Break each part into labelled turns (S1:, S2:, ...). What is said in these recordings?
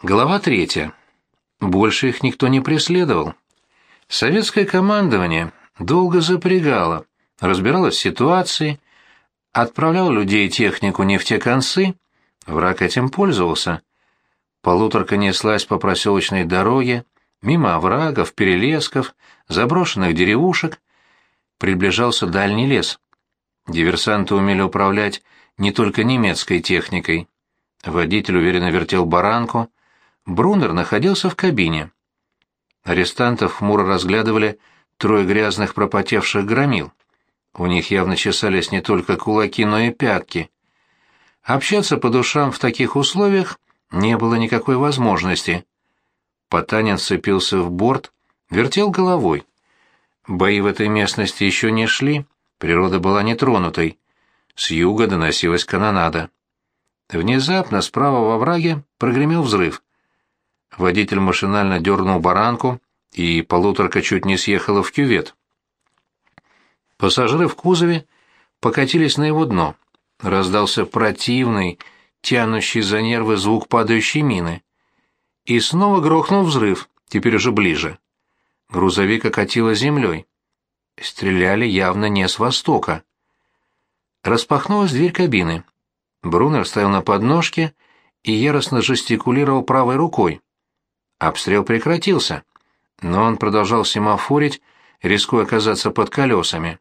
S1: Глава третья. Больше их никто не преследовал. Советское командование долго запрягало, разбиралось в ситуации, отправлял людей и технику не в те концы, враг этим пользовался. Полуторка неслась по проселочной дороге, мимо оврагов, перелесков, заброшенных деревушек. Приближался дальний лес. Диверсанты умели управлять не только немецкой техникой. Водитель уверенно вертел баранку, Брунер находился в кабине. Арестантов хмуро разглядывали трое грязных пропотевших громил. У них явно чесались не только кулаки, но и пятки. Общаться по душам в таких условиях не было никакой возможности. Потанин сцепился в борт, вертел головой. Бои в этой местности еще не шли, природа была нетронутой. С юга доносилась канонада. Внезапно справа во враге прогремел взрыв. Водитель машинально дернул баранку, и полуторка чуть не съехала в кювет. Пассажиры в кузове покатились на его дно. Раздался противный, тянущий за нервы звук падающей мины. И снова грохнул взрыв, теперь уже ближе. Грузовик окатило землей. Стреляли явно не с востока. Распахнулась дверь кабины. Брунер стоял на подножке и яростно жестикулировал правой рукой. Обстрел прекратился, но он продолжал семафорить, рискуя оказаться под колесами.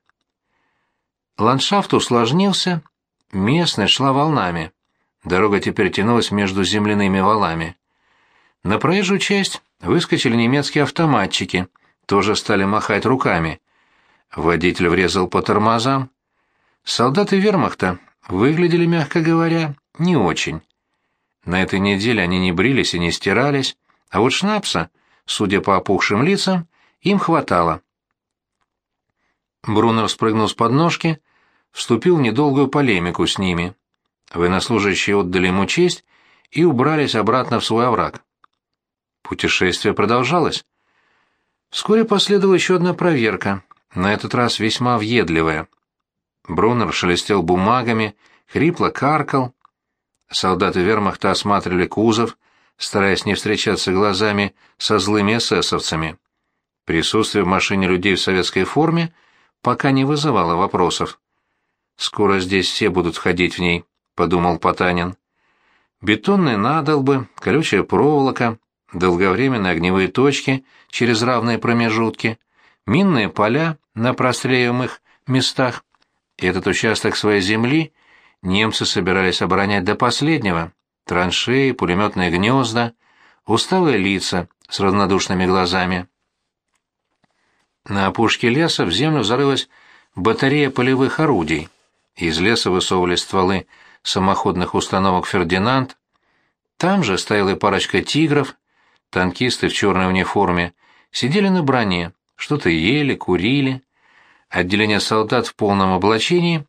S1: Ландшафт усложнился, местность шла волнами. Дорога теперь тянулась между земляными валами. На проезжую часть выскочили немецкие автоматчики, тоже стали махать руками. Водитель врезал по тормозам. Солдаты вермахта выглядели, мягко говоря, не очень. На этой неделе они не брились и не стирались, а вот шнапса, судя по опухшим лицам, им хватало. Брунер спрыгнул с подножки, вступил в недолгую полемику с ними. Военнослужащие отдали ему честь и убрались обратно в свой овраг. Путешествие продолжалось. Вскоре последовала еще одна проверка, на этот раз весьма въедливая. Брунер шелестел бумагами, хрипло каркал. Солдаты вермахта осматривали кузов, стараясь не встречаться глазами со злыми эсэсовцами. Присутствие в машине людей в советской форме пока не вызывало вопросов. «Скоро здесь все будут ходить в ней», — подумал Потанин. Бетонные надолбы, колючая проволока, долговременные огневые точки через равные промежутки, минные поля на простреливаемых местах. Этот участок своей земли немцы собирались оборонять до последнего траншеи, пулеметные гнезда, усталые лица с равнодушными глазами. На опушке леса в землю зарылась батарея полевых орудий. Из леса высовывались стволы самоходных установок «Фердинанд». Там же стояла парочка тигров. Танкисты в черной униформе сидели на броне, что-то ели, курили. Отделение солдат в полном облачении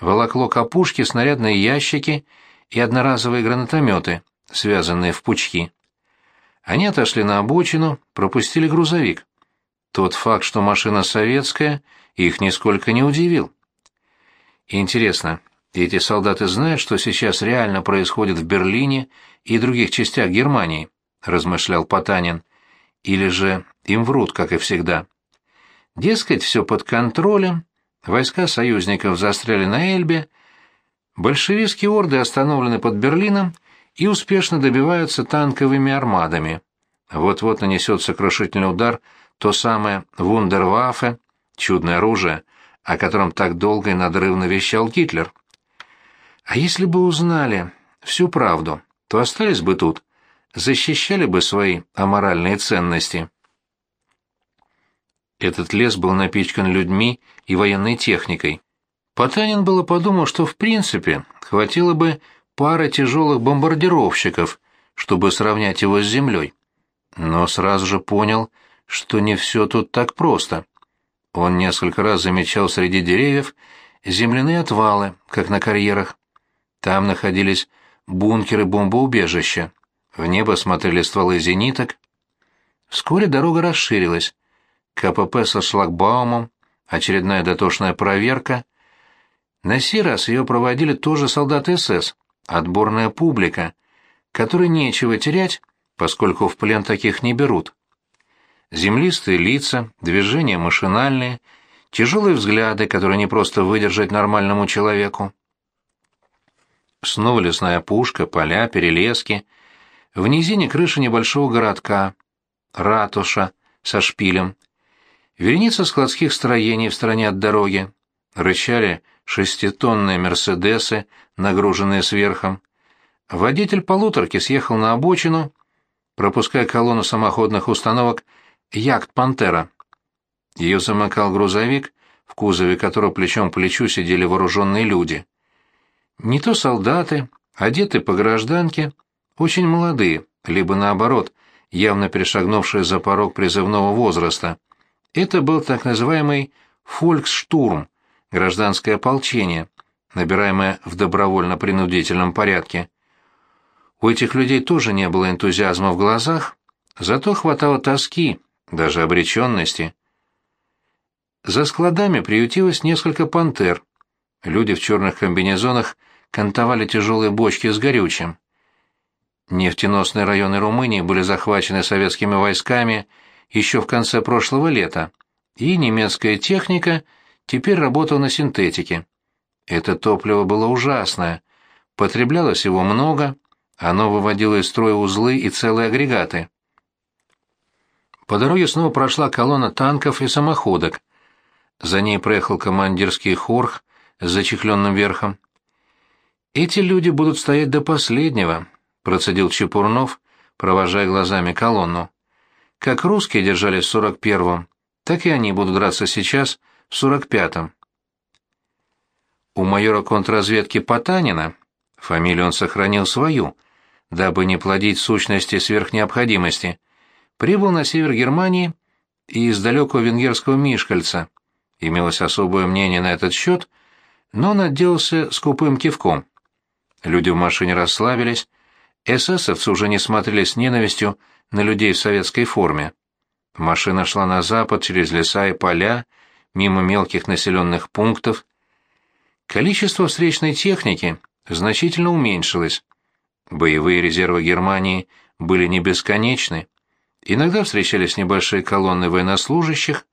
S1: волокло к опушке снарядные ящики и одноразовые гранатометы, связанные в пучки. Они отошли на обочину, пропустили грузовик. Тот факт, что машина советская, их нисколько не удивил. Интересно, эти солдаты знают, что сейчас реально происходит в Берлине и других частях Германии, размышлял Потанин. Или же им врут, как и всегда. Дескать, все под контролем, войска союзников застряли на Эльбе, Большевистские орды остановлены под Берлином и успешно добиваются танковыми армадами. Вот-вот нанесет сокрушительный удар то самое «Вундерваффе», чудное оружие, о котором так долго и надрывно вещал Гитлер. А если бы узнали всю правду, то остались бы тут, защищали бы свои аморальные ценности. Этот лес был напичкан людьми и военной техникой. Потанин было подумал, что в принципе хватило бы пары тяжелых бомбардировщиков, чтобы сравнять его с землей. Но сразу же понял, что не все тут так просто. Он несколько раз замечал среди деревьев земляные отвалы, как на карьерах. Там находились бункеры бомбоубежища. В небо смотрели стволы зениток. Вскоре дорога расширилась. КПП со шлагбаумом, очередная дотошная проверка, на сей раз ее проводили тоже солдаты СС, отборная публика, которой нечего терять поскольку в плен таких не берут. Землистые лица, движения машинальные, тяжелые взгляды, которые не просто выдержать нормальному человеку. Снова лесная пушка, поля, перелески. В низине крыша небольшого городка, ратуша со шпилем. Вереница складских строений в стороне от дороги. Рычали шеститонные «Мерседесы», нагруженные сверхом. Водитель полуторки съехал на обочину, пропуская колонну самоходных установок «Якт Пантера». Ее замыкал грузовик, в кузове которого плечом к плечу сидели вооруженные люди. Не то солдаты, одеты по гражданке, очень молодые, либо наоборот, явно перешагнувшие за порог призывного возраста. Это был так называемый «фольксштурм», гражданское ополчение, набираемое в добровольно-принудительном порядке. У этих людей тоже не было энтузиазма в глазах, зато хватало тоски, даже обреченности. За складами приютилось несколько пантер. Люди в черных комбинезонах кантовали тяжелые бочки с горючим. Нефтеносные районы Румынии были захвачены советскими войсками еще в конце прошлого лета, и немецкая техника теперь работала на синтетике. Это топливо было ужасное, потреблялось его много, оно выводило из строя узлы и целые агрегаты. По дороге снова прошла колонна танков и самоходок. За ней проехал командирский хорх с зачехленным верхом. «Эти люди будут стоять до последнего», — процедил Чепурнов, провожая глазами колонну. «Как русские держались в сорок первом, так и они будут драться сейчас, в сорок пятом». У майора контрразведки Потанина, фамилию он сохранил свою, дабы не плодить сущности сверх необходимости, прибыл на север Германии и из далекого венгерского Мишкальца. Имелось особое мнение на этот счет, но он отделался скупым кивком. Люди в машине расслабились, эсэсовцы уже не смотрели с ненавистью на людей в советской форме. Машина шла на запад через леса и поля, мимо мелких населенных пунктов. Количество встречной техники значительно уменьшилось. Боевые резервы Германии были не бесконечны. Иногда встречались небольшие колонны военнослужащих.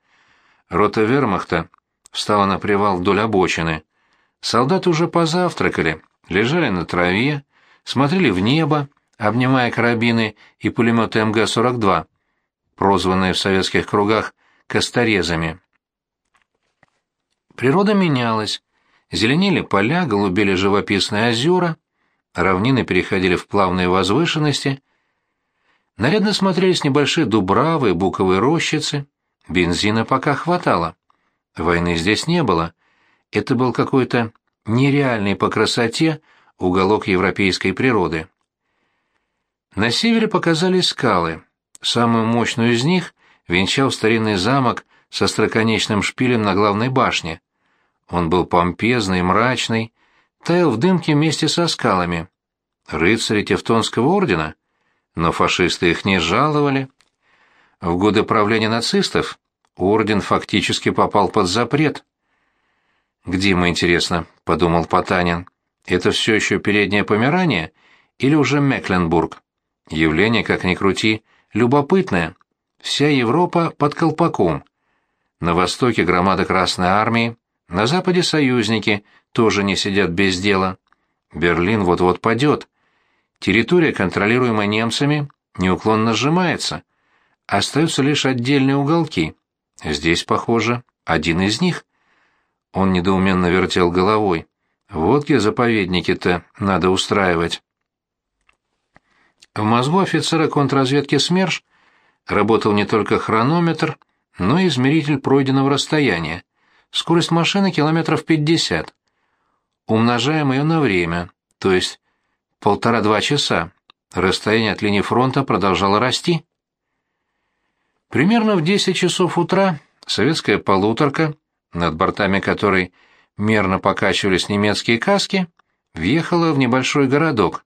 S1: Рота вермахта встала на привал вдоль обочины. Солдаты уже позавтракали, лежали на траве, смотрели в небо, обнимая карабины и пулеметы МГ-42, прозванные в советских кругах «косторезами». Природа менялась. Зеленели поля, голубели живописные озера, равнины переходили в плавные возвышенности. Нарядно смотрелись небольшие дубравы буковые рощицы. Бензина пока хватало. Войны здесь не было. Это был какой-то нереальный по красоте уголок европейской природы. На севере показались скалы. Самую мощную из них венчал старинный замок со строконечным шпилем на главной башне. Он был помпезный, мрачный, таял в дымке вместе со скалами. Рыцари Тевтонского ордена? Но фашисты их не жаловали. В годы правления нацистов орден фактически попал под запрет. «Где мы, интересно?» — подумал Потанин. «Это все еще переднее Померание или уже Мекленбург? Явление, как ни крути, любопытное. Вся Европа под колпаком. На востоке громада Красной Армии, на западе союзники тоже не сидят без дела. Берлин вот-вот падет. Территория, контролируемая немцами, неуклонно сжимается. Остаются лишь отдельные уголки. Здесь, похоже, один из них. Он недоуменно вертел головой. Вот где заповедники-то надо устраивать. В мозгу офицера контрразведки СМЕРШ работал не только хронометр, но и измеритель пройденного расстояния. Скорость машины километров 50. Умножаем ее на время, то есть полтора-два часа. Расстояние от линии фронта продолжало расти. Примерно в 10 часов утра советская полуторка над бортами которой мерно покачивались немецкие каски, въехала в небольшой городок.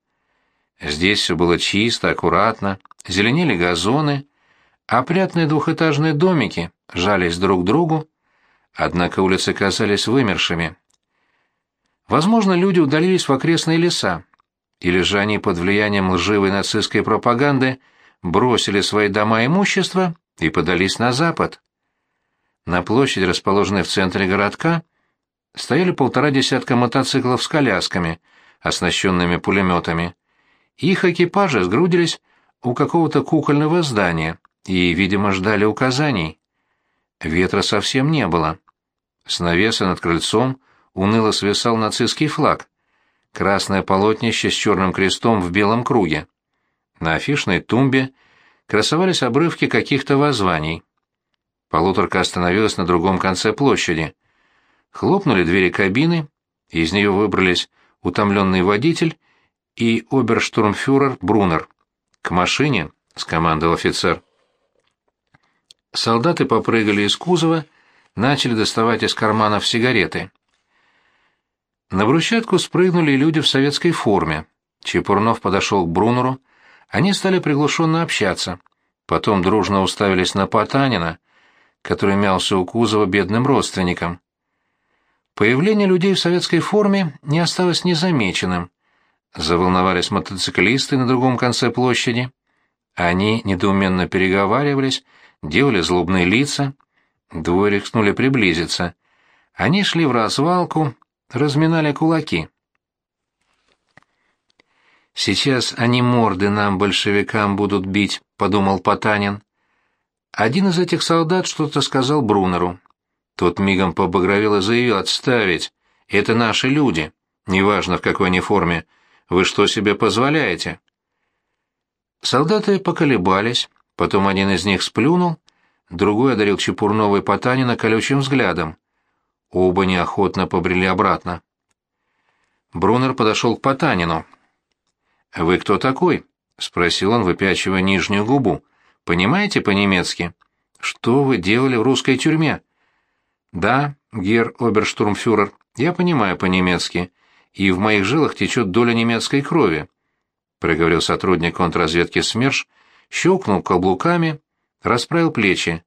S1: Здесь все было чисто, аккуратно, зеленели газоны, опрятные двухэтажные домики жались друг к другу, однако улицы казались вымершими. Возможно, люди удалились в окрестные леса, или же они под влиянием лживой нацистской пропаганды бросили свои дома и имущество и подались на запад. На площади, расположенной в центре городка, стояли полтора десятка мотоциклов с колясками, оснащенными пулеметами. Их экипажи сгрудились у какого-то кукольного здания и, видимо, ждали указаний. Ветра совсем не было. С навеса над крыльцом уныло свисал нацистский флаг. Красное полотнище с черным крестом в белом круге. На афишной тумбе красовались обрывки каких-то воззваний. Полуторка остановилась на другом конце площади. Хлопнули двери кабины, из нее выбрались утомленный водитель и оберштурмфюрер Брунер. «К машине», — скомандовал офицер. Солдаты попрыгали из кузова, начали доставать из карманов сигареты. На брусчатку спрыгнули люди в советской форме. Чепурнов подошел к Брунеру, они стали приглушенно общаться, потом дружно уставились на Потанина, который мялся у кузова бедным родственником. Появление людей в советской форме не осталось незамеченным. Заволновались мотоциклисты на другом конце площади. Они недоуменно переговаривались, делали злобные лица. Двое рискнули приблизиться. Они шли в развалку, разминали кулаки. «Сейчас они морды нам, большевикам, будут бить», — подумал Потанин. Один из этих солдат что-то сказал Брунеру. Тот мигом побагровел и заявил «Отставить! Это наши люди! Неважно, в какой они форме. Вы что себе позволяете?» Солдаты поколебались, потом один из них сплюнул, другой одарил Чепурнова и Потанина колючим взглядом. Оба неохотно побрели обратно. Брунер подошел к Потанину. «Вы кто такой?» — спросил он, выпячивая нижнюю губу. «Понимаете по-немецки? Что вы делали в русской тюрьме?» «Да, гер оберштурмфюрер, я понимаю по-немецки, и в моих жилах течет доля немецкой крови», — проговорил сотрудник контрразведки СМЕРШ, щелкнул каблуками, расправил плечи.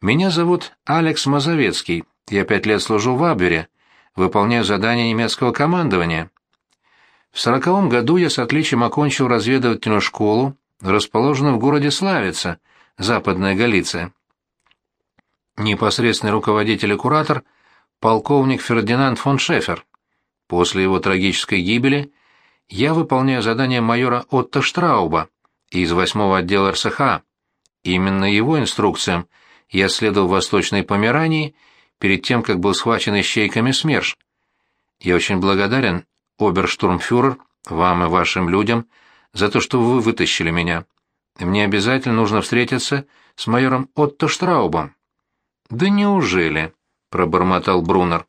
S1: «Меня зовут Алекс Мазовецкий, я пять лет служу в Абвере, выполняю задания немецкого командования. В сороковом году я с отличием окончил разведывательную школу, расположенную в городе Славица, Западная Галиция. Непосредственный руководитель и куратор – полковник Фердинанд фон Шефер. После его трагической гибели я выполняю задание майора Отто Штрауба из восьмого отдела РСХ. Именно его инструкциям я следовал в Восточной Померании – перед тем, как был схвачен ищейками СМЕРШ. Я очень благодарен, оберштурмфюрер, вам и вашим людям, за то, что вы вытащили меня. Мне обязательно нужно встретиться с майором Отто Штраубом». «Да неужели?» — пробормотал Брунер.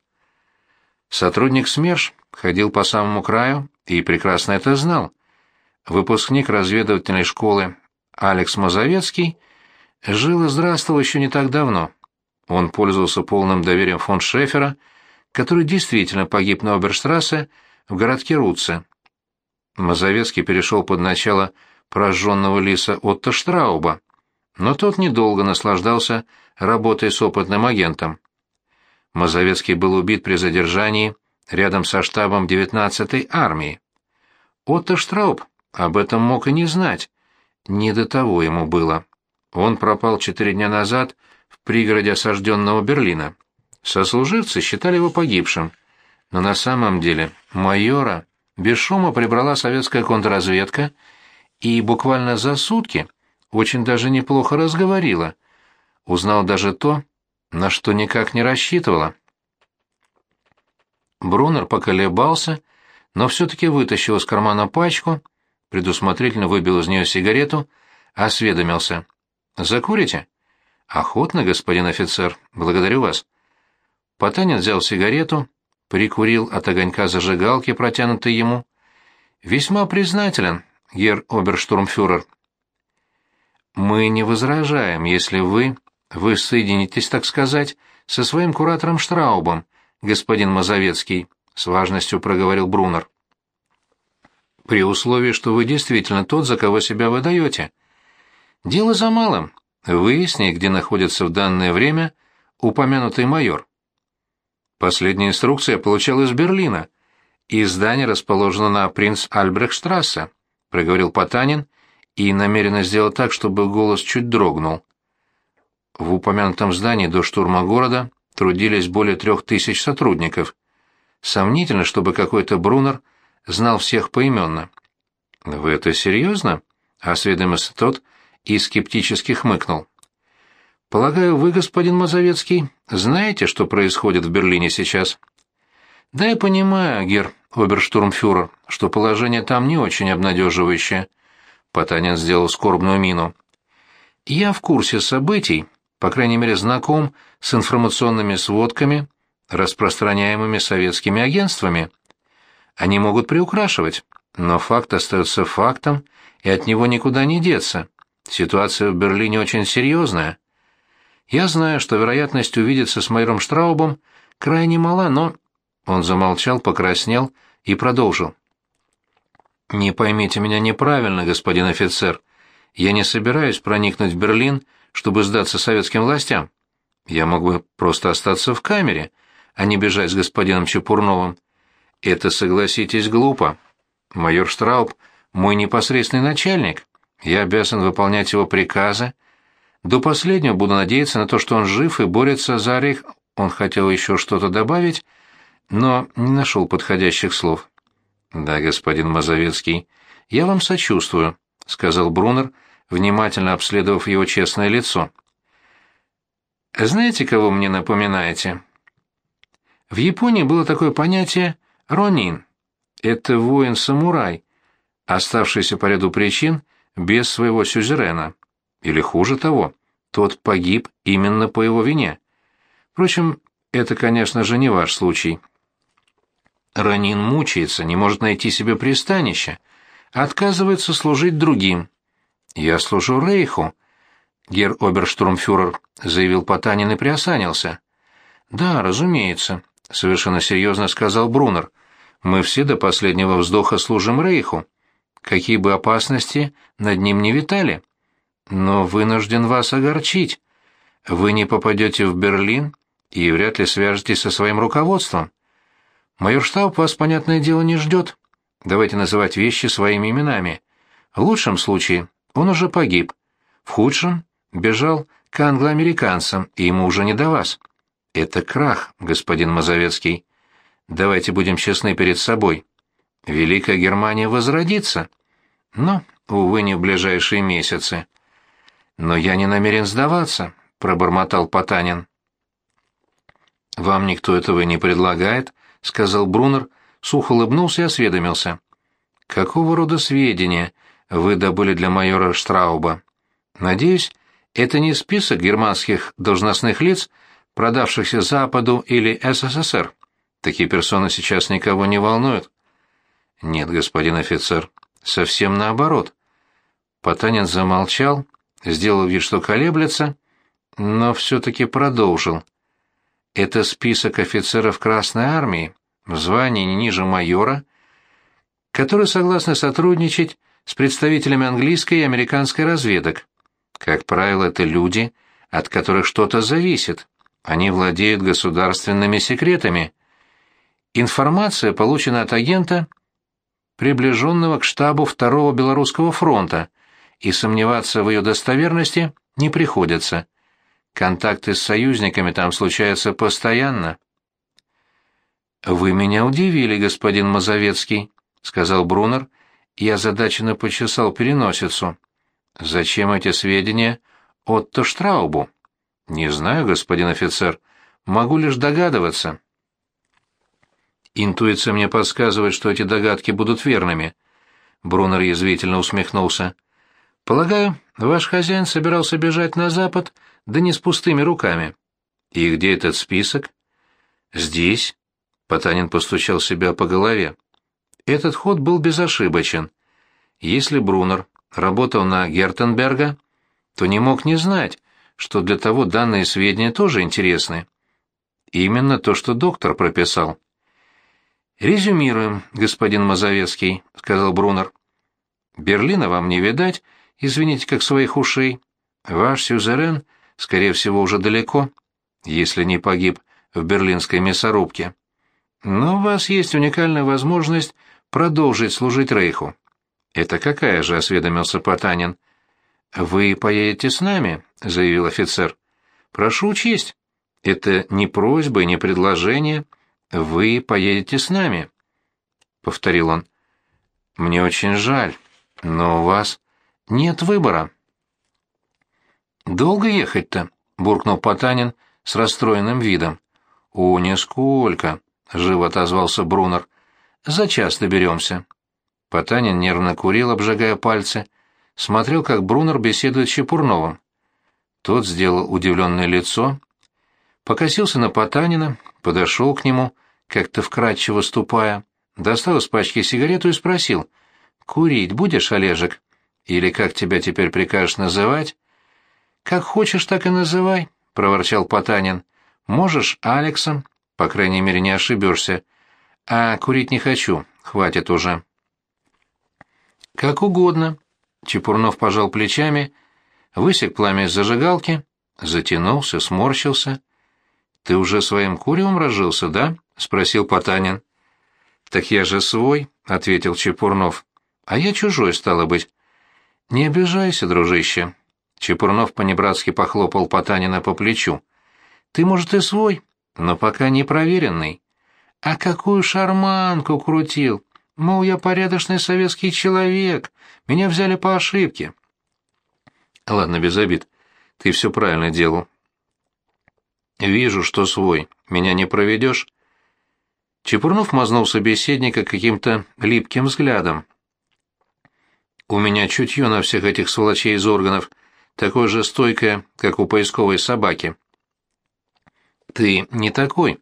S1: Сотрудник СМЕРШ ходил по самому краю и прекрасно это знал. Выпускник разведывательной школы Алекс Мазовецкий жил и здравствовал еще не так давно. Он пользовался полным доверием фон Шефера, который действительно погиб на Оберштрассе в городке Руце. Мазовецкий перешел под начало прожженного лиса Отто Штрауба, но тот недолго наслаждался работой с опытным агентом. Мазовецкий был убит при задержании рядом со штабом 19-й армии. Отто Штрауб об этом мог и не знать. Не до того ему было. Он пропал четыре дня назад в пригороде осажденного Берлина. Сослуживцы считали его погибшим, но на самом деле майора без шума прибрала советская контрразведка и буквально за сутки очень даже неплохо разговорила, узнал даже то, на что никак не рассчитывала. Брунер поколебался, но все-таки вытащил из кармана пачку, предусмотрительно выбил из нее сигарету, осведомился. «Закурите?» «Охотно, господин офицер. Благодарю вас». Потанин взял сигарету, прикурил от огонька зажигалки, протянутой ему. «Весьма признателен, гер оберштурмфюрер». «Мы не возражаем, если вы... вы соединитесь, так сказать, со своим куратором Штраубом, господин Мазовецкий», — с важностью проговорил Брунер. «При условии, что вы действительно тот, за кого себя выдаете. Дело за малым Выясни, где находится в данное время упомянутый майор. Последняя инструкция получал из Берлина, и здание расположено на принц Альбрехштрассе, проговорил Потанин и намеренно сделал так, чтобы голос чуть дрогнул. В упомянутом здании до штурма города трудились более трех тысяч сотрудников. Сомнительно, чтобы какой-то Брунер знал всех поименно. «Вы это серьезно?» — осведомился тот и скептически хмыкнул. «Полагаю, вы, господин Мазовецкий, знаете, что происходит в Берлине сейчас?» «Да я понимаю, гер оберштурмфюрер, что положение там не очень обнадеживающее». Потанин сделал скорбную мину. «Я в курсе событий, по крайней мере, знаком с информационными сводками, распространяемыми советскими агентствами. Они могут приукрашивать, но факт остается фактом, и от него никуда не деться. Ситуация в Берлине очень серьезная. Я знаю, что вероятность увидеться с майором Штраубом крайне мала, но...» Он замолчал, покраснел и продолжил. «Не поймите меня неправильно, господин офицер. Я не собираюсь проникнуть в Берлин чтобы сдаться советским властям. Я мог бы просто остаться в камере, а не бежать с господином Чепурновым. Это, согласитесь, глупо. Майор Штрауб — мой непосредственный начальник. Я обязан выполнять его приказы. До последнего буду надеяться на то, что он жив и борется за Рейх. Он хотел еще что-то добавить, но не нашел подходящих слов. «Да, господин Мазовецкий, я вам сочувствую», — сказал Брунер, — внимательно обследовав его честное лицо. «Знаете, кого мне напоминаете?» В Японии было такое понятие «ронин». Это воин-самурай, оставшийся по ряду причин без своего сюзерена. Или хуже того, тот погиб именно по его вине. Впрочем, это, конечно же, не ваш случай. Ранин мучается, не может найти себе пристанище, отказывается служить другим, «Я служу Рейху», — гер оберштурмфюрер заявил Потанин и приосанился. «Да, разумеется», — совершенно серьезно сказал Брунер. «Мы все до последнего вздоха служим Рейху. Какие бы опасности над ним не витали. Но вынужден вас огорчить. Вы не попадете в Берлин и вряд ли свяжетесь со своим руководством. Майор штаб вас, понятное дело, не ждет. Давайте называть вещи своими именами. В лучшем случае он уже погиб. В худшем бежал к англоамериканцам, и ему уже не до вас. Это крах, господин Мазовецкий. Давайте будем честны перед собой. Великая Германия возродится. Но, увы, не в ближайшие месяцы. Но я не намерен сдаваться, пробормотал Потанин. Вам никто этого не предлагает, сказал Брунер, сухо улыбнулся и осведомился. Какого рода сведения вы добыли для майора Штрауба. Надеюсь, это не список германских должностных лиц, продавшихся Западу или СССР. Такие персоны сейчас никого не волнуют. Нет, господин офицер, совсем наоборот. Потанин замолчал, сделал вид, что колеблется, но все-таки продолжил. Это список офицеров Красной Армии, в звании не ниже майора, которые согласны сотрудничать с представителями английской и американской разведок. Как правило, это люди, от которых что-то зависит. Они владеют государственными секретами. Информация получена от агента, приближенного к штабу Второго Белорусского фронта, и сомневаться в ее достоверности не приходится. Контакты с союзниками там случаются постоянно. «Вы меня удивили, господин Мазовецкий», — сказал Брунер, — я озадаченно почесал переносицу. «Зачем эти сведения Отто Штраубу?» «Не знаю, господин офицер. Могу лишь догадываться». «Интуиция мне подсказывает, что эти догадки будут верными». Брунер язвительно усмехнулся. «Полагаю, ваш хозяин собирался бежать на запад, да не с пустыми руками». «И где этот список?» «Здесь», — Потанин постучал себя по голове. Этот ход был безошибочен. Если Брунер работал на Гертенберга, то не мог не знать, что для того данные сведения тоже интересны. Именно то, что доктор прописал. «Резюмируем, господин Мазовецкий», — сказал Брунер. «Берлина вам не видать, извините, как своих ушей. Ваш сюзерен, скорее всего, уже далеко, если не погиб в берлинской мясорубке. Но у вас есть уникальная возможность продолжить служить Рейху. «Это какая же?» — осведомился Потанин. «Вы поедете с нами?» — заявил офицер. «Прошу учесть. Это не просьба и не предложение. Вы поедете с нами», — повторил он. «Мне очень жаль, но у вас нет выбора». «Долго ехать-то?» — буркнул Потанин с расстроенным видом. «О, нисколько», — живо отозвался Брунер. «За час доберемся». Потанин нервно курил, обжигая пальцы, смотрел, как Брунер беседует с Чепурновым. Тот сделал удивленное лицо, покосился на Потанина, подошел к нему, как-то вкрадчиво ступая, достал из пачки сигарету и спросил, «Курить будешь, Олежек? Или как тебя теперь прикажешь называть?» «Как хочешь, так и называй», — проворчал Потанин. «Можешь Алексом, по крайней мере, не ошибешься. А курить не хочу, хватит уже». «Как угодно», — Чепурнов пожал плечами, высек пламя из зажигалки, затянулся, сморщился. «Ты уже своим куревом разжился, да?» — спросил Потанин. «Так я же свой», — ответил Чепурнов. «А я чужой, стало быть». «Не обижайся, дружище», Чепурнов понебратски похлопал Потанина по плечу. «Ты, может, и свой, но пока не проверенный. А какую шарманку крутил! Мол, я порядочный советский человек, меня взяли по ошибке». «Ладно, без обид. Ты все правильно делал». «Вижу, что свой. Меня не проведешь?» Чепурнов мазнул собеседника каким-то липким взглядом. «У меня чутье на всех этих сволочей из органов», такое же стойкое, как у поисковой собаки. Ты не такой.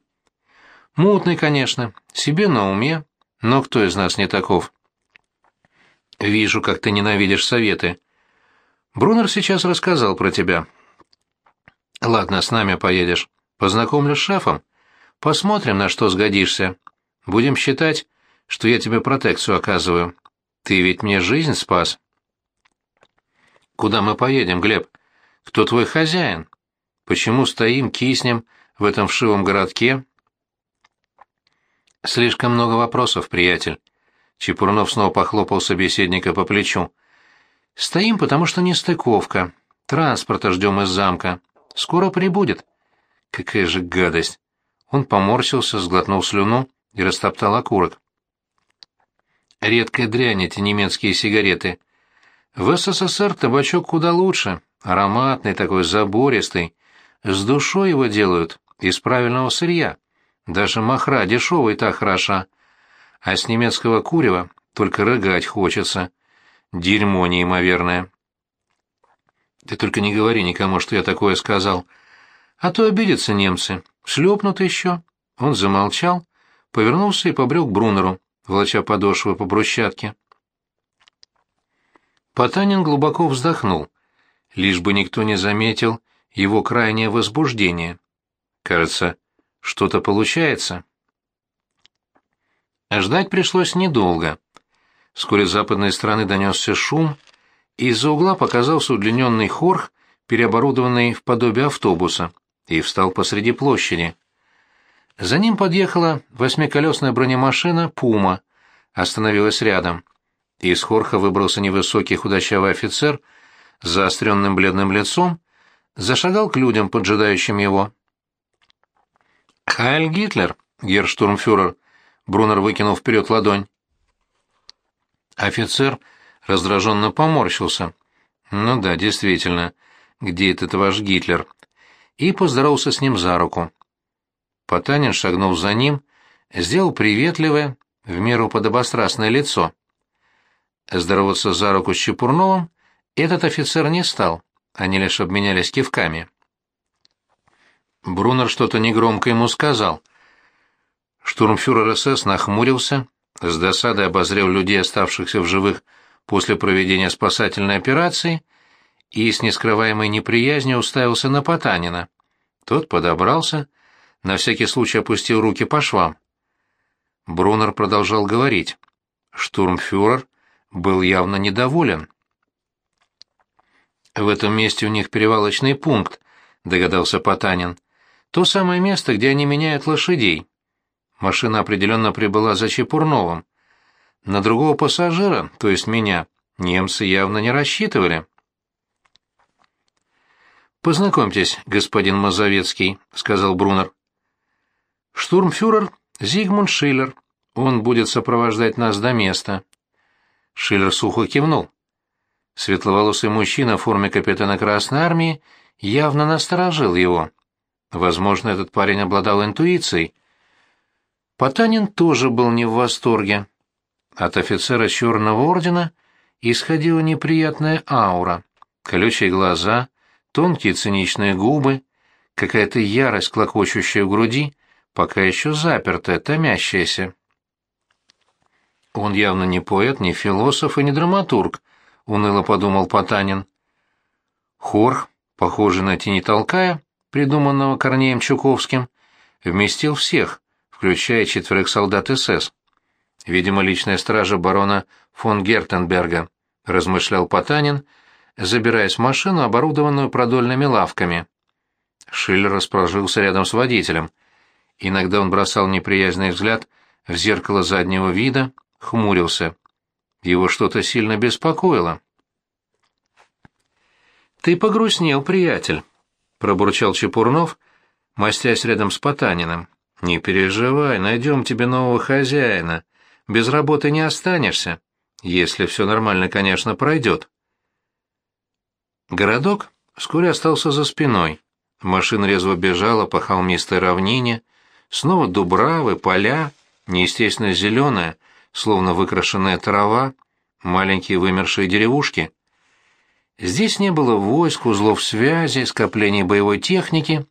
S1: Мутный, конечно, себе на уме, но кто из нас не таков? Вижу, как ты ненавидишь советы. Брунер сейчас рассказал про тебя. Ладно, с нами поедешь. Познакомлю с шефом. Посмотрим, на что сгодишься. Будем считать, что я тебе протекцию оказываю. Ты ведь мне жизнь спас. Куда мы поедем, Глеб? Кто твой хозяин? Почему стоим, киснем в этом вшивом городке? Слишком много вопросов, приятель. Чепурнов снова похлопал собеседника по плечу. Стоим, потому что не стыковка. Транспорта ждем из замка. Скоро прибудет. Какая же гадость. Он поморщился, сглотнул слюну и растоптал окурок. Редкая дрянь эти немецкие сигареты — в СССР табачок куда лучше, ароматный такой, забористый. С душой его делают, из правильного сырья. Даже махра дешевая так хороша. А с немецкого курева только рыгать хочется. Дерьмо неимоверное. Ты только не говори никому, что я такое сказал. А то обидятся немцы. Шлепнут еще. Он замолчал, повернулся и побрел к Брунеру, волоча подошвы по брусчатке. Потанин глубоко вздохнул, лишь бы никто не заметил его крайнее возбуждение. Кажется, что-то получается. ждать пришлось недолго. Вскоре с западной стороны донесся шум, и из-за угла показался удлиненный хорх, переоборудованный в подобие автобуса, и встал посреди площади. За ним подъехала восьмиколесная бронемашина «Пума», остановилась рядом. Из хорха выбрался невысокий худощавый офицер с заостренным бледным лицом, зашагал к людям, поджидающим его. «Хайль Гитлер, герштурмфюрер!» — Брунер выкинул вперед ладонь. Офицер раздраженно поморщился. «Ну да, действительно, где этот ваш Гитлер?» И поздоровался с ним за руку. Потанин шагнул за ним, сделал приветливое, в меру подобострастное лицо. Здороваться за руку с Чепурновым этот офицер не стал, они лишь обменялись кивками. Брунер что-то негромко ему сказал. Штурмфюрер СС нахмурился, с досадой обозрел людей, оставшихся в живых после проведения спасательной операции, и с нескрываемой неприязнью уставился на Потанина. Тот подобрался, на всякий случай опустил руки по швам. Брунер продолжал говорить. Штурмфюрер был явно недоволен. «В этом месте у них перевалочный пункт», — догадался Потанин. «То самое место, где они меняют лошадей». Машина определенно прибыла за Чепурновым. На другого пассажира, то есть меня, немцы явно не рассчитывали. «Познакомьтесь, господин Мазовецкий», — сказал Брунер. «Штурмфюрер Зигмунд Шиллер. Он будет сопровождать нас до места». Шиллер сухо кивнул. Светловолосый мужчина в форме капитана Красной Армии явно насторожил его. Возможно, этот парень обладал интуицией. Потанин тоже был не в восторге. От офицера Черного Ордена исходила неприятная аура. Колючие глаза, тонкие циничные губы, какая-то ярость, клокочущая в груди, пока еще запертая, томящаяся. Он явно не поэт, не философ и не драматург, — уныло подумал Потанин. Хорх, похожий на тени толкая, придуманного Корнеем Чуковским, вместил всех, включая четверых солдат СС. Видимо, личная стража барона фон Гертенберга, размышлял Потанин, забираясь в машину, оборудованную продольными лавками. Шиллер расположился рядом с водителем. Иногда он бросал неприязненный взгляд в зеркало заднего вида, хмурился. Его что-то сильно беспокоило. «Ты погрустнел, приятель», — пробурчал Чепурнов, мастясь рядом с Потаниным. «Не переживай, найдем тебе нового хозяина. Без работы не останешься, если все нормально, конечно, пройдет». Городок вскоре остался за спиной. Машина резво бежала по холмистой равнине, снова дубравы, поля, неестественно зеленая, словно выкрашенная трава, маленькие вымершие деревушки. Здесь не было войск, узлов связи, скоплений боевой техники,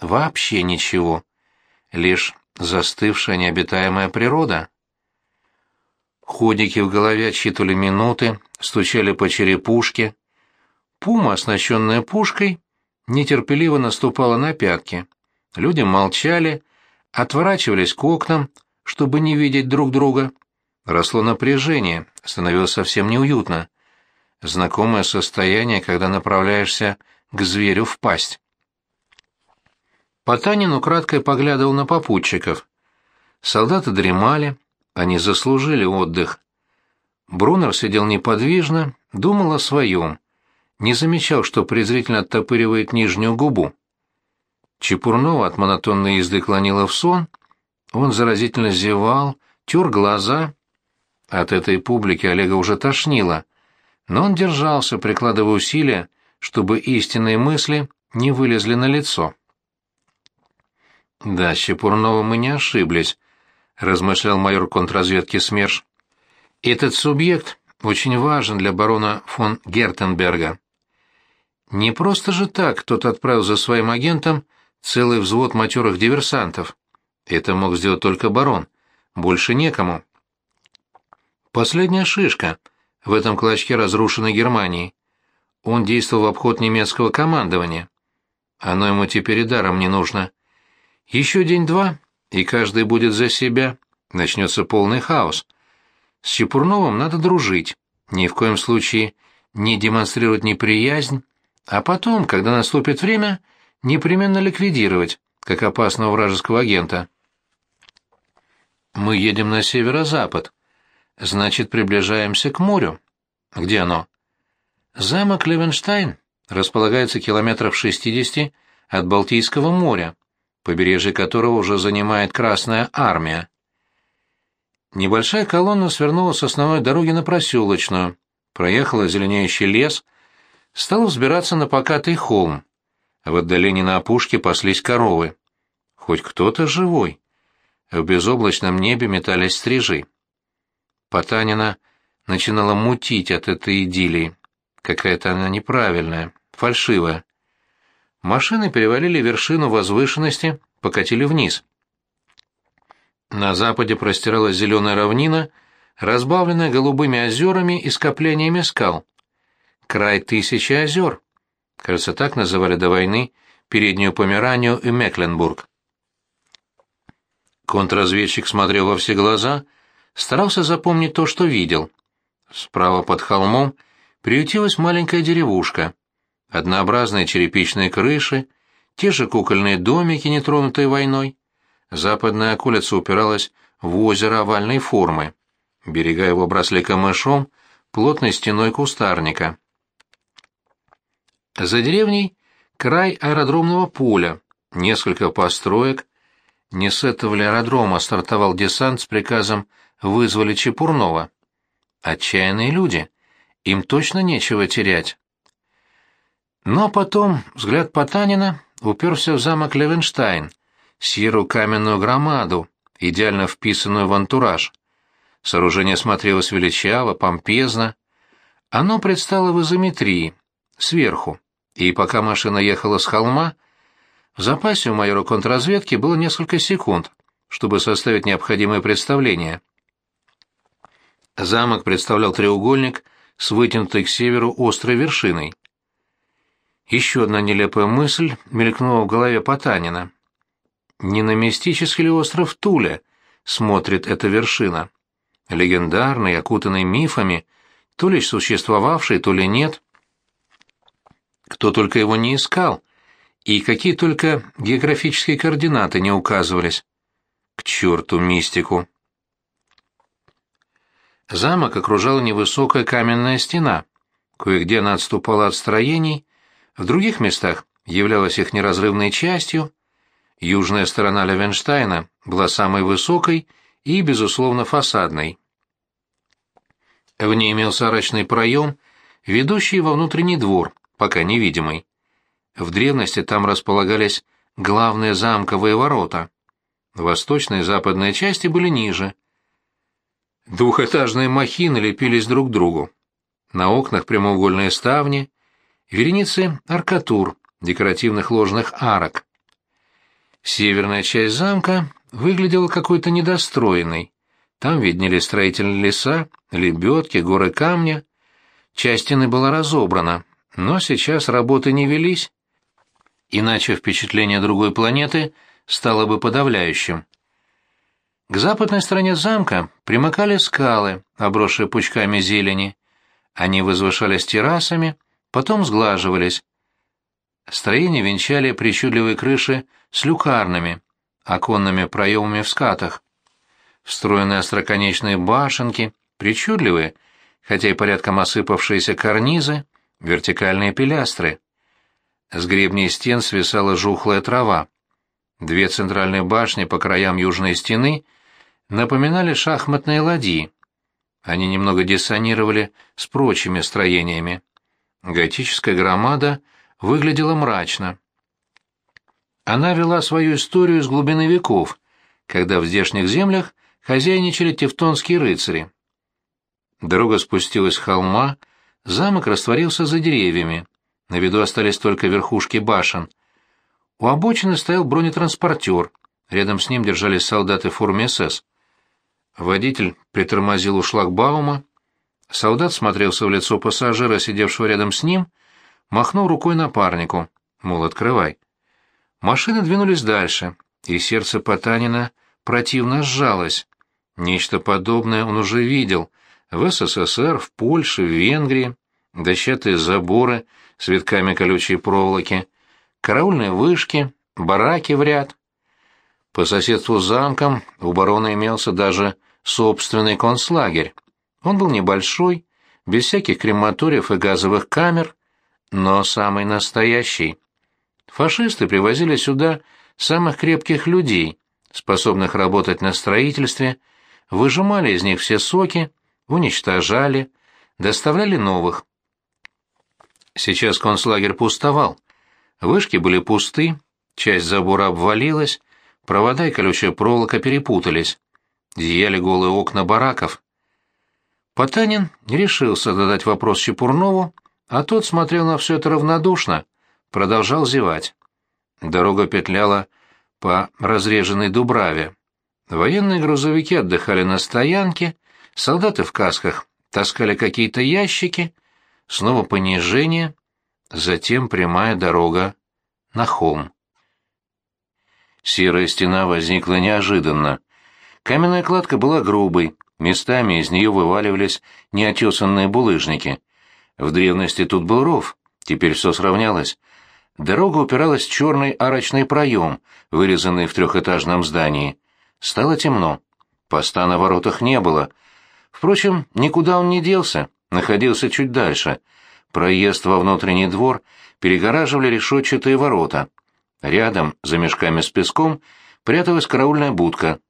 S1: вообще ничего, лишь застывшая необитаемая природа. Ходики в голове отсчитывали минуты, стучали по черепушке. Пума, оснащенная пушкой, нетерпеливо наступала на пятки. Люди молчали, отворачивались к окнам, чтобы не видеть друг друга. Росло напряжение, становилось совсем неуютно. Знакомое состояние, когда направляешься к зверю в пасть. Потанин украдкой поглядывал на попутчиков. Солдаты дремали, они заслужили отдых. Брунер сидел неподвижно, думал о своем, не замечал, что презрительно оттопыривает нижнюю губу. Чепурнова от монотонной езды клонила в сон, он заразительно зевал, тер глаза от этой публики Олега уже тошнило, но он держался, прикладывая усилия, чтобы истинные мысли не вылезли на лицо. «Да, с Чепурновым мы не ошиблись», — размышлял майор контрразведки СМЕРШ. «Этот субъект очень важен для барона фон Гертенберга. Не просто же так кто-то отправил за своим агентом целый взвод матерых диверсантов. Это мог сделать только барон. Больше некому. Последняя шишка в этом клочке разрушенной Германии. Он действовал в обход немецкого командования. Оно ему теперь и даром не нужно. Еще день-два, и каждый будет за себя. Начнется полный хаос. С Чепурновым надо дружить, ни в коем случае не демонстрировать неприязнь, а потом, когда наступит время, непременно ликвидировать, как опасного вражеского агента. Мы едем на северо-запад, Значит, приближаемся к морю. Где оно? Замок Левенштайн располагается километров 60 от Балтийского моря, побережье которого уже занимает Красная армия. Небольшая колонна свернула с основной дороги на проселочную, проехала зеленеющий лес, стала взбираться на покатый холм. В отдалении на опушке паслись коровы. Хоть кто-то живой. В безоблачном небе метались стрижи. Потанина начинала мутить от этой идиллии. Какая-то она неправильная, фальшивая. Машины перевалили вершину возвышенности, покатили вниз. На западе простиралась зеленая равнина, разбавленная голубыми озерами и скоплениями скал. Край тысячи озер. Кажется, так называли до войны переднюю Померанию и Мекленбург. Контрразведчик смотрел во все глаза — старался запомнить то, что видел. Справа под холмом приютилась маленькая деревушка. Однообразные черепичные крыши, те же кукольные домики, нетронутые войной. Западная околица упиралась в озеро овальной формы. берега его обросли камышом, плотной стеной кустарника. За деревней край аэродромного поля, несколько построек. Не с этого ли аэродрома стартовал десант с приказом вызвали Чепурнова. Отчаянные люди. Им точно нечего терять. Но потом взгляд Потанина уперся в замок Левенштайн, серую каменную громаду, идеально вписанную в антураж. Сооружение смотрелось величаво, помпезно. Оно предстало в изометрии, сверху, и пока машина ехала с холма, в запасе у майора контрразведки было несколько секунд, чтобы составить необходимое представление. Замок представлял треугольник с вытянутой к северу острой вершиной. Еще одна нелепая мысль мелькнула в голове Потанина. Не на мистический ли остров Туля смотрит эта вершина? Легендарный, окутанный мифами, то ли существовавший, то ли нет. Кто только его не искал, и какие только географические координаты не указывались. К черту мистику! Замок окружала невысокая каменная стена. Кое-где она отступала от строений, в других местах являлась их неразрывной частью. Южная сторона Левенштайна была самой высокой и, безусловно, фасадной. В ней имелся арочный проем, ведущий во внутренний двор, пока невидимый. В древности там располагались главные замковые ворота. Восточные и западные части были ниже. Двухэтажные махины лепились друг к другу. На окнах прямоугольные ставни, вереницы аркатур, декоративных ложных арок. Северная часть замка выглядела какой-то недостроенной. Там виднелись строительные леса, лебедки, горы камня. Часть стены была разобрана, но сейчас работы не велись. Иначе впечатление другой планеты стало бы подавляющим. К западной стороне замка примыкали скалы, обросшие пучками зелени. Они возвышались террасами, потом сглаживались. Строения венчали причудливые крыши с люкарными, оконными проемами в скатах. Встроенные остроконечные башенки, причудливые, хотя и порядком осыпавшиеся карнизы, вертикальные пилястры. С гребней стен свисала жухлая трава. Две центральные башни по краям южной стены напоминали шахматные ладьи. Они немного диссонировали с прочими строениями. Готическая громада выглядела мрачно. Она вела свою историю с глубины веков, когда в здешних землях хозяйничали тевтонские рыцари. Дорога спустилась с холма, замок растворился за деревьями, на виду остались только верхушки башен. У обочины стоял бронетранспортер, рядом с ним держались солдаты в форме СС. Водитель притормозил у шлагбаума, Солдат смотрелся в лицо пассажира, сидевшего рядом с ним, махнул рукой напарнику, мол, открывай. Машины двинулись дальше, и сердце Потанина противно сжалось. Нечто подобное он уже видел в СССР, в Польше, в Венгрии. Дощатые заборы с витками колючей проволоки, караульные вышки, бараки в ряд. По соседству с замком у барона имелся даже собственный концлагерь. Он был небольшой, без всяких крематориев и газовых камер, но самый настоящий. Фашисты привозили сюда самых крепких людей, способных работать на строительстве, выжимали из них все соки, уничтожали, доставляли новых. Сейчас концлагерь пустовал. Вышки были пусты, часть забора обвалилась, провода и колючая проволока перепутались. Зияли голые окна бараков. Потанин решился задать вопрос Чепурнову, а тот смотрел на все это равнодушно, продолжал зевать. Дорога петляла по разреженной Дубраве. Военные грузовики отдыхали на стоянке, солдаты в касках таскали какие-то ящики, снова понижение, затем прямая дорога на холм. Серая стена возникла неожиданно. Каменная кладка была грубой, Местами из нее вываливались неотесанные булыжники. В древности тут был ров, теперь все сравнялось. Дорога упиралась в черный арочный проем, вырезанный в трехэтажном здании. Стало темно. Поста на воротах не было. Впрочем, никуда он не делся, находился чуть дальше. Проезд во внутренний двор перегораживали решетчатые ворота. Рядом, за мешками с песком, пряталась караульная будка.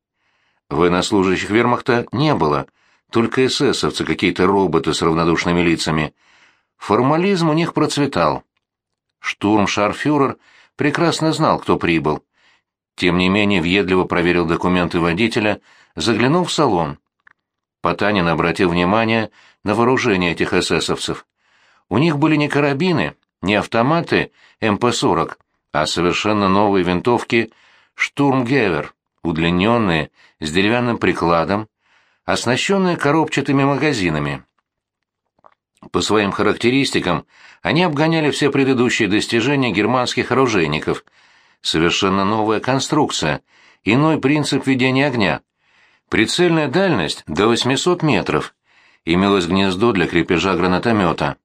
S1: Военнослужащих вермахта не было, только эсэсовцы, какие-то роботы с равнодушными лицами. Формализм у них процветал. Штурмшарфюрер прекрасно знал, кто прибыл. Тем не менее, въедливо проверил документы водителя, заглянул в салон. Потанин обратил внимание на вооружение этих эсэсовцев. У них были не карабины, не автоматы МП-40, а совершенно новые винтовки «Штурмгевер», удлиненные, с деревянным прикладом, оснащенные коробчатыми магазинами. По своим характеристикам они обгоняли все предыдущие достижения германских оружейников. Совершенно новая конструкция, иной принцип ведения огня. Прицельная дальность до 800 метров. Имелось гнездо для крепежа гранатомета.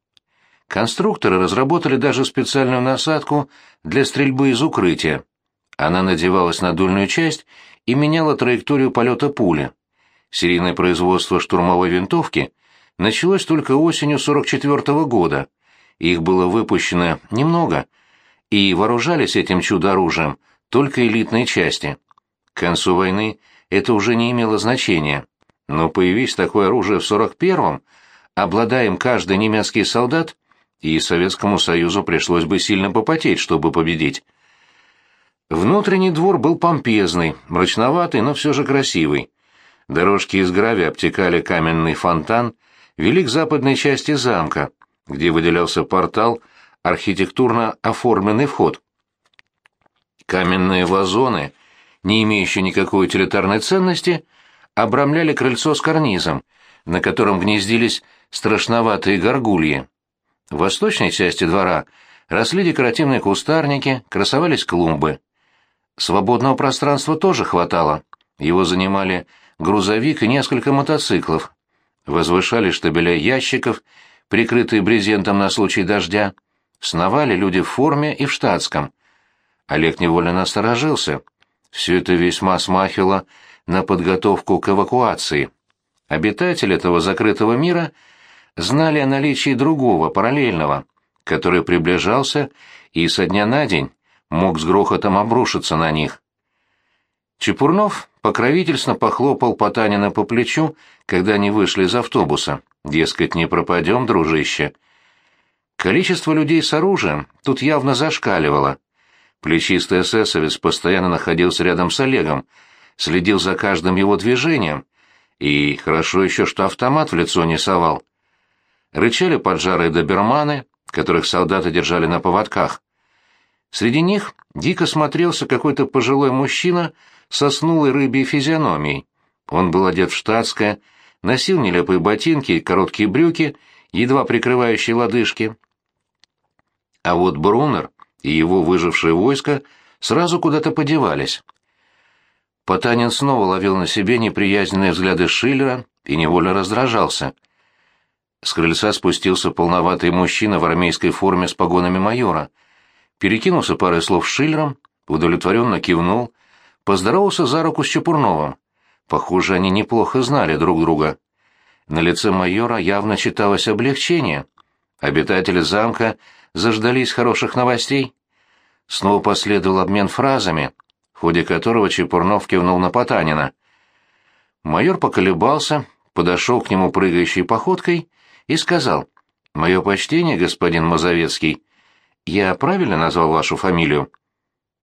S1: Конструкторы разработали даже специальную насадку для стрельбы из укрытия. Она надевалась на дульную часть и меняла траекторию полета пули. Серийное производство штурмовой винтовки началось только осенью 44 -го года. Их было выпущено немного, и вооружались этим чудо-оружием только элитные части. К концу войны это уже не имело значения. Но появись такое оружие в 41-м, обладая им каждый немецкий солдат, и Советскому Союзу пришлось бы сильно попотеть, чтобы победить. Внутренний двор был помпезный, мрачноватый, но все же красивый. Дорожки из гравия обтекали каменный фонтан, вели к западной части замка, где выделялся портал, архитектурно оформленный вход. Каменные вазоны, не имеющие никакой утилитарной ценности, обрамляли крыльцо с карнизом, на котором гнездились страшноватые горгульи. В восточной части двора росли декоративные кустарники, красовались клумбы. Свободного пространства тоже хватало. Его занимали грузовик и несколько мотоциклов. Возвышали штабеля ящиков, прикрытые брезентом на случай дождя. Сновали люди в форме и в штатском. Олег невольно насторожился. Все это весьма смахивало на подготовку к эвакуации. Обитатели этого закрытого мира знали о наличии другого, параллельного, который приближался и со дня на день мог с грохотом обрушиться на них. Чепурнов покровительственно похлопал Потанина по плечу, когда они вышли из автобуса. Дескать, не пропадем, дружище. Количество людей с оружием тут явно зашкаливало. Плечистый эсэсовец постоянно находился рядом с Олегом, следил за каждым его движением, и хорошо еще, что автомат в лицо не совал. Рычали поджарые доберманы, которых солдаты держали на поводках. Среди них дико смотрелся какой-то пожилой мужчина со снулой рыбьей физиономией. Он был одет в штатское, носил нелепые ботинки и короткие брюки, едва прикрывающие лодыжки. А вот Брунер и его выжившее войско сразу куда-то подевались. Потанин снова ловил на себе неприязненные взгляды Шиллера и невольно раздражался. С крыльца спустился полноватый мужчина в армейской форме с погонами майора — перекинулся парой слов с Шиллером, удовлетворенно кивнул, поздоровался за руку с Чепурновым. Похоже, они неплохо знали друг друга. На лице майора явно читалось облегчение. Обитатели замка заждались хороших новостей. Снова последовал обмен фразами, в ходе которого Чепурнов кивнул на Потанина. Майор поколебался, подошел к нему прыгающей походкой и сказал, «Мое почтение, господин Мазовецкий, я правильно назвал вашу фамилию?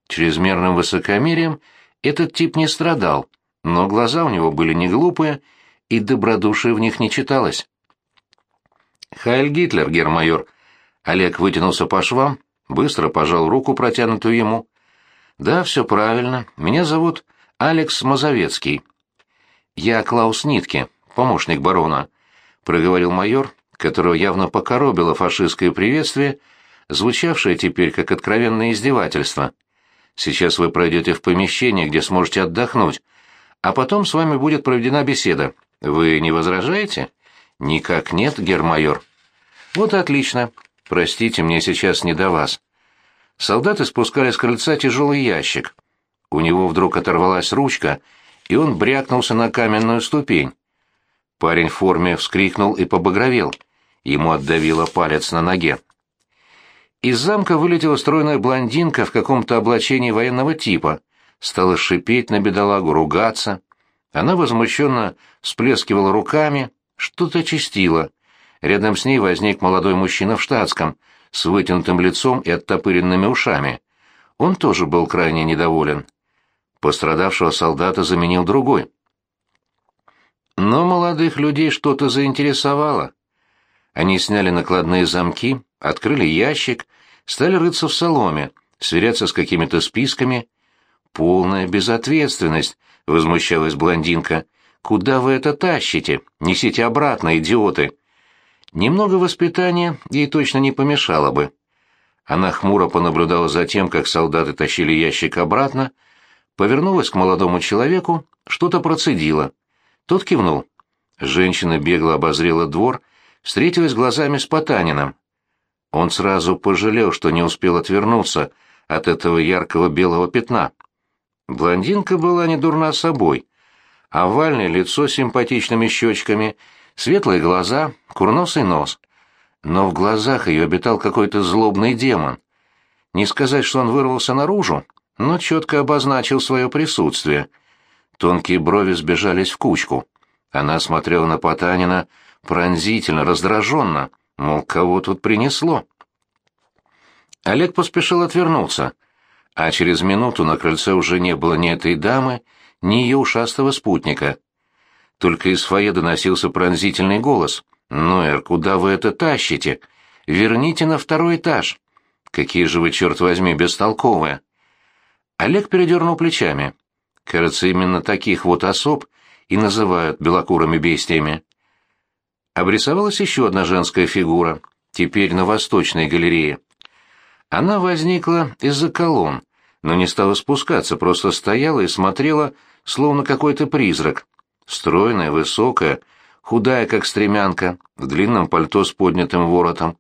S1: Чрезмерным высокомерием этот тип не страдал, но глаза у него были не глупые, и добродушие в них не читалось. «Хайль Гитлер, гермайор!» Олег вытянулся по швам, быстро пожал руку, протянутую ему. «Да, все правильно. Меня зовут Алекс Мазовецкий. Я Клаус Нитке, помощник барона», — проговорил майор, которого явно покоробило фашистское приветствие, — звучавшее теперь как откровенное издевательство. Сейчас вы пройдете в помещение, где сможете отдохнуть, а потом с вами будет проведена беседа. Вы не возражаете? Никак нет, гермайор. Вот отлично. Простите, мне сейчас не до вас. Солдаты спускали с крыльца тяжелый ящик. У него вдруг оторвалась ручка, и он брякнулся на каменную ступень. Парень в форме вскрикнул и побагровел. Ему отдавило палец на ноге. Из замка вылетела стройная блондинка в каком-то облачении военного типа. Стала шипеть на бедолагу, ругаться. Она возмущенно всплескивала руками, что-то чистила. Рядом с ней возник молодой мужчина в штатском, с вытянутым лицом и оттопыренными ушами. Он тоже был крайне недоволен. Пострадавшего солдата заменил другой. Но молодых людей что-то заинтересовало. Они сняли накладные замки, открыли ящик, стали рыться в соломе, сверяться с какими-то списками. «Полная безответственность», — возмущалась блондинка. «Куда вы это тащите? Несите обратно, идиоты!» Немного воспитания ей точно не помешало бы. Она хмуро понаблюдала за тем, как солдаты тащили ящик обратно, повернулась к молодому человеку, что-то процедила. Тот кивнул. Женщина бегло обозрела двор, встретилась глазами с Потаниным. Он сразу пожалел, что не успел отвернуться от этого яркого белого пятна. Блондинка была не дурна собой. Овальное лицо с симпатичными щечками, светлые глаза, курносый нос. Но в глазах ее обитал какой-то злобный демон. Не сказать, что он вырвался наружу, но четко обозначил свое присутствие — Тонкие брови сбежались в кучку. Она смотрела на Потанина пронзительно, раздраженно, мол, кого тут принесло. Олег поспешил отвернуться, а через минуту на крыльце уже не было ни этой дамы, ни ее ушастого спутника. Только из фойе доносился пронзительный голос. «Ноэр, куда вы это тащите? Верните на второй этаж!» «Какие же вы, черт возьми, бестолковые!» Олег передернул плечами. Кажется, именно таких вот особ и называют белокурыми бестиями. Обрисовалась еще одна женская фигура, теперь на Восточной галерее. Она возникла из-за колонн, но не стала спускаться, просто стояла и смотрела, словно какой-то призрак. Стройная, высокая, худая, как стремянка, в длинном пальто с поднятым воротом.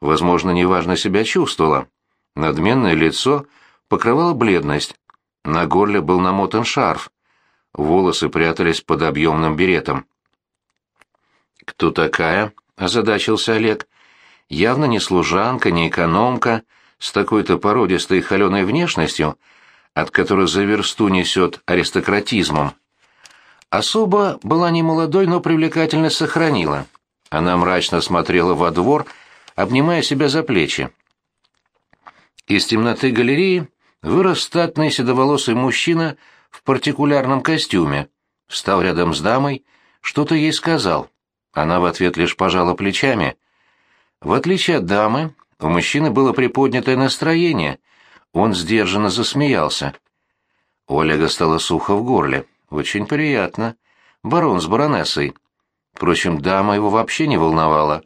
S1: Возможно, неважно себя чувствовала. Надменное лицо покрывало бледность, на горле был намотан шарф. Волосы прятались под объемным беретом. «Кто такая?» — озадачился Олег. «Явно не служанка, не экономка, с такой-то породистой холеной внешностью, от которой за версту несет аристократизмом. Особо была не молодой, но привлекательность сохранила. Она мрачно смотрела во двор, обнимая себя за плечи. Из темноты галереи вырос статный седоволосый мужчина в партикулярном костюме, встал рядом с дамой, что-то ей сказал. Она в ответ лишь пожала плечами. В отличие от дамы, у мужчины было приподнятое настроение, он сдержанно засмеялся. У Олега стало сухо в горле. Очень приятно. Барон с баронессой. Впрочем, дама его вообще не волновала.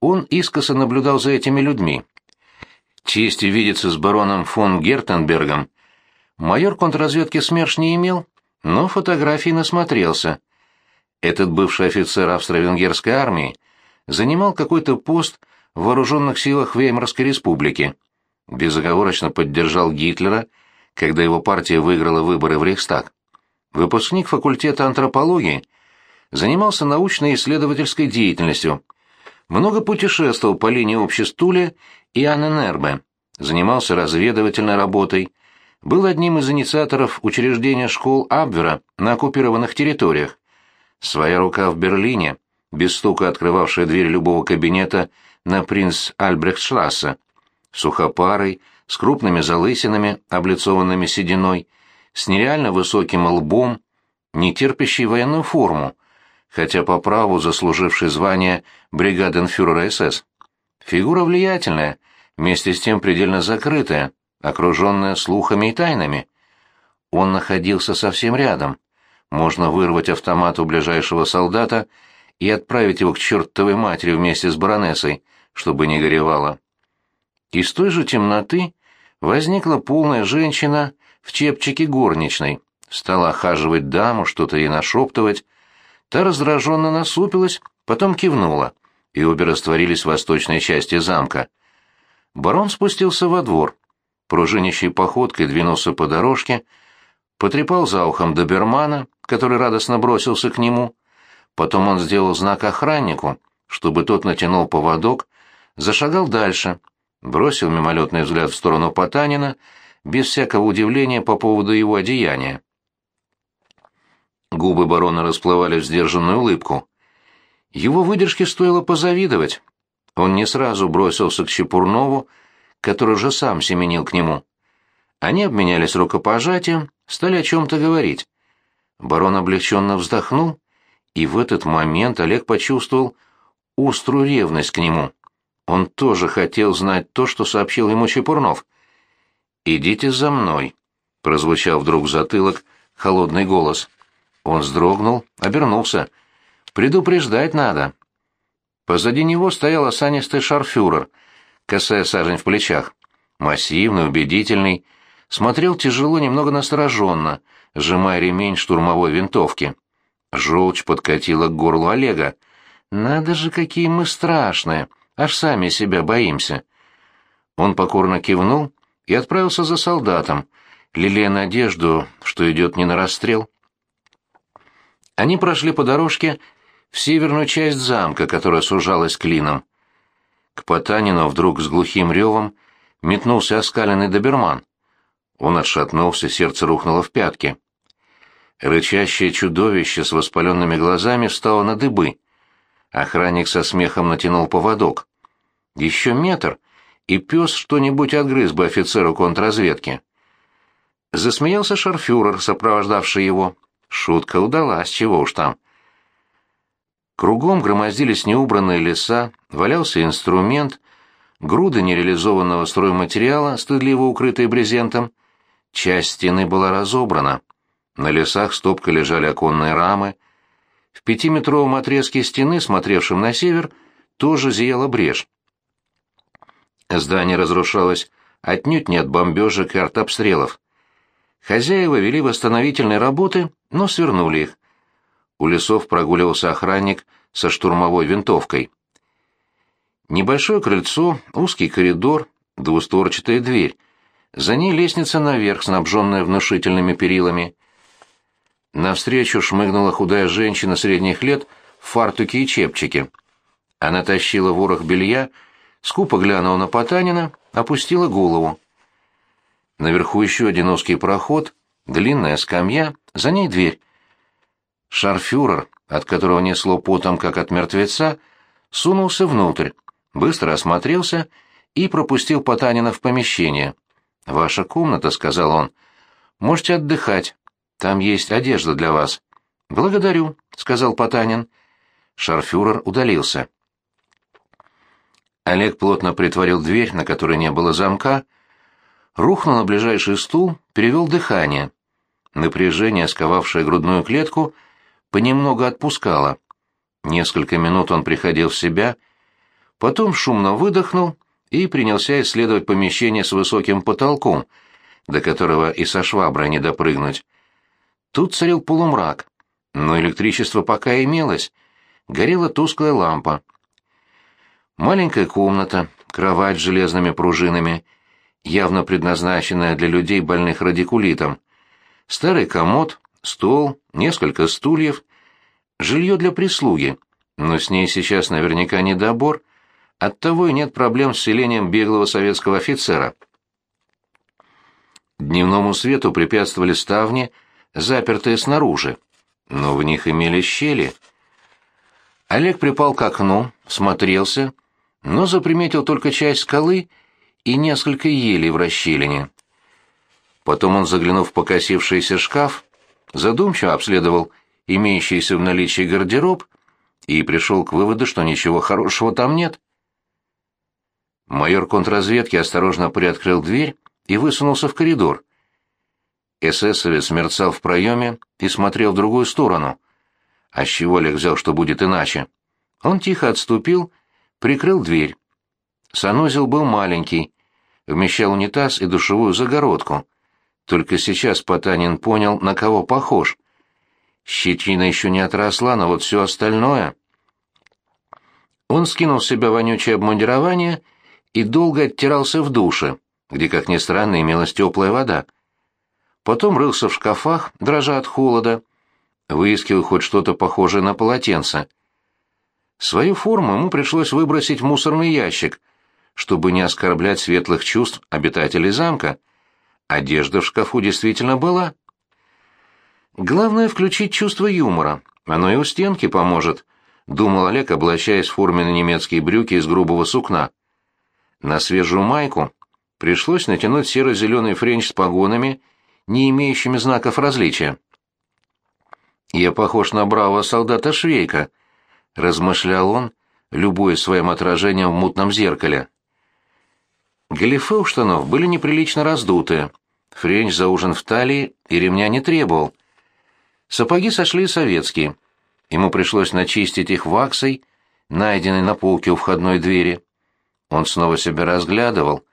S1: Он искоса наблюдал за этими людьми, чести видеться с бароном фон Гертенбергом, майор контрразведки СМЕРШ не имел, но фотографий насмотрелся. Этот бывший офицер австро-венгерской армии занимал какой-то пост в вооруженных силах Веймарской республики. Безоговорочно поддержал Гитлера, когда его партия выиграла выборы в Рейхстаг. Выпускник факультета антропологии занимался научно-исследовательской деятельностью, много путешествовал по линии обществ Туле и Анненербе, занимался разведывательной работой, был одним из инициаторов учреждения школ Абвера на оккупированных территориях. Своя рука в Берлине, без стука открывавшая дверь любого кабинета на принц Альбрехтштрассе, сухопарый, с крупными залысинами, облицованными сединой, с нереально высоким лбом, не терпящий военную форму, хотя по праву заслуживший звание бригаденфюрера СС. Фигура влиятельная, вместе с тем предельно закрытая, окруженная слухами и тайнами. Он находился совсем рядом. Можно вырвать автомат у ближайшего солдата и отправить его к чертовой матери вместе с баронессой, чтобы не горевало. Из той же темноты возникла полная женщина в чепчике горничной, стала охаживать даму, что-то ей нашептывать. Та раздраженно насупилась, потом кивнула и обе растворились в восточной части замка. Барон спустился во двор, пружинящей походкой двинулся по дорожке, потрепал за ухом добермана, который радостно бросился к нему, Потом он сделал знак охраннику, чтобы тот натянул поводок, зашагал дальше, бросил мимолетный взгляд в сторону Потанина, без всякого удивления по поводу его одеяния. Губы барона расплывали в сдержанную улыбку. Его выдержке стоило позавидовать. Он не сразу бросился к Чепурнову, который уже сам семенил к нему. Они обменялись рукопожатием, стали о чем-то говорить. Барон облегченно вздохнул, и в этот момент Олег почувствовал острую ревность к нему. Он тоже хотел знать то, что сообщил ему Чепурнов. «Идите за мной», — прозвучал вдруг в затылок холодный голос. Он вздрогнул, обернулся. «Предупреждать надо». Позади него стоял осанистый шарфюрер, косая сажень в плечах. Массивный, убедительный, смотрел тяжело, немного настороженно, сжимая ремень штурмовой винтовки. Желчь подкатила к горлу Олега. «Надо же, какие мы страшные! Аж сами себя боимся!» Он покорно кивнул и отправился за солдатом, лелея надежду, что идет не на расстрел. Они прошли по дорожке в северную часть замка, которая сужалась клином. К Потанину вдруг с глухим ревом метнулся оскаленный доберман. Он отшатнулся, сердце рухнуло в пятки. Рычащее чудовище с воспаленными глазами встало на дыбы. Охранник со смехом натянул поводок. Еще метр, и пес что-нибудь отгрыз бы офицеру контрразведки. Засмеялся шарфюрер, сопровождавший его. Шутка удалась, чего уж там. Кругом громоздились неубранные леса, валялся инструмент, груды нереализованного стройматериала, стыдливо укрытые брезентом. Часть стены была разобрана. На лесах стопкой лежали оконные рамы. В пятиметровом отрезке стены, смотревшем на север, тоже зияла брешь. Здание разрушалось отнюдь не от бомбежек и артобстрелов. Хозяева вели восстановительные работы, но свернули их. У лесов прогуливался охранник со штурмовой винтовкой. Небольшое крыльцо, узкий коридор, двустворчатая дверь. За ней лестница наверх, снабженная внушительными перилами. Навстречу шмыгнула худая женщина средних лет в фартуке и чепчике. Она тащила ворох белья, скупо глянула на Потанина, опустила голову. Наверху еще один узкий проход, длинная скамья, за ней дверь. Шарфюрер, от которого несло потом, как от мертвеца, сунулся внутрь, быстро осмотрелся и пропустил Потанина в помещение. «Ваша комната», — сказал он. «Можете отдыхать. Там есть одежда для вас». «Благодарю», — сказал Потанин. Шарфюрер удалился. Олег плотно притворил дверь, на которой не было замка, — рухнул на ближайший стул, перевел дыхание. Напряжение, сковавшее грудную клетку, понемногу отпускало. Несколько минут он приходил в себя, потом шумно выдохнул и принялся исследовать помещение с высоким потолком, до которого и со шваброй не допрыгнуть. Тут царил полумрак, но электричество пока имелось, горела тусклая лампа. Маленькая комната, кровать с железными пружинами — явно предназначенная для людей, больных радикулитом. Старый комод, стол, несколько стульев, жилье для прислуги, но с ней сейчас наверняка недобор, оттого и нет проблем с селением беглого советского офицера. Дневному свету препятствовали ставни, запертые снаружи, но в них имели щели. Олег припал к окну, смотрелся, но заприметил только часть скалы и несколько елей в расщелине. Потом он, заглянув в покосившийся шкаф, задумчиво обследовал имеющийся в наличии гардероб и пришел к выводу, что ничего хорошего там нет. Майор контрразведки осторожно приоткрыл дверь и высунулся в коридор. Эсэсовец мерцал в проеме и смотрел в другую сторону. А с чего Олег взял, что будет иначе? Он тихо отступил, прикрыл дверь. Санузел был маленький, вмещал унитаз и душевую загородку. Только сейчас Потанин понял, на кого похож. Щетина еще не отросла, но вот все остальное... Он скинул с себя вонючее обмундирование и долго оттирался в душе, где, как ни странно, имелась теплая вода. Потом рылся в шкафах, дрожа от холода. выискивая хоть что-то похожее на полотенце. Свою форму ему пришлось выбросить в мусорный ящик, чтобы не оскорблять светлых чувств обитателей замка. Одежда в шкафу действительно была. Главное — включить чувство юмора, оно и у стенки поможет, — думал Олег, облачаясь в форменные немецкие брюки из грубого сукна. На свежую майку пришлось натянуть серо-зеленый френч с погонами, не имеющими знаков различия. «Я похож на бравого солдата Швейка», — размышлял он, любуясь своим отражением в мутном зеркале. Галифе у штанов были неприлично раздутые, френч заужен в талии и ремня не требовал. Сапоги сошли советские. Ему пришлось начистить их ваксой, найденной на полке у входной двери. Он снова себя разглядывал,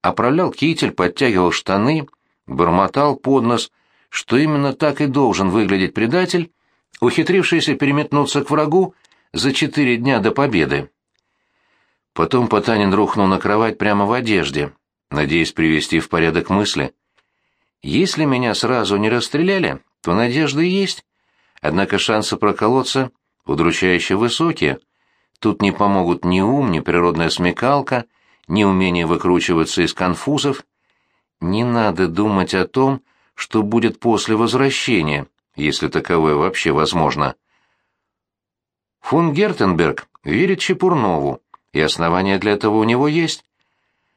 S1: оправлял китель, подтягивал штаны, бормотал под нос, что именно так и должен выглядеть предатель, ухитрившийся переметнуться к врагу за четыре дня до победы. Потом Потанин рухнул на кровать прямо в одежде, надеясь привести в порядок мысли. «Если меня сразу не расстреляли, то надежды есть. Однако шансы проколоться удручающе высокие. Тут не помогут ни ум, ни природная смекалка, ни умение выкручиваться из конфузов. Не надо думать о том, что будет после возвращения, если таковое вообще возможно. Фон Гертенберг верит Чепурнову, и основания для этого у него есть.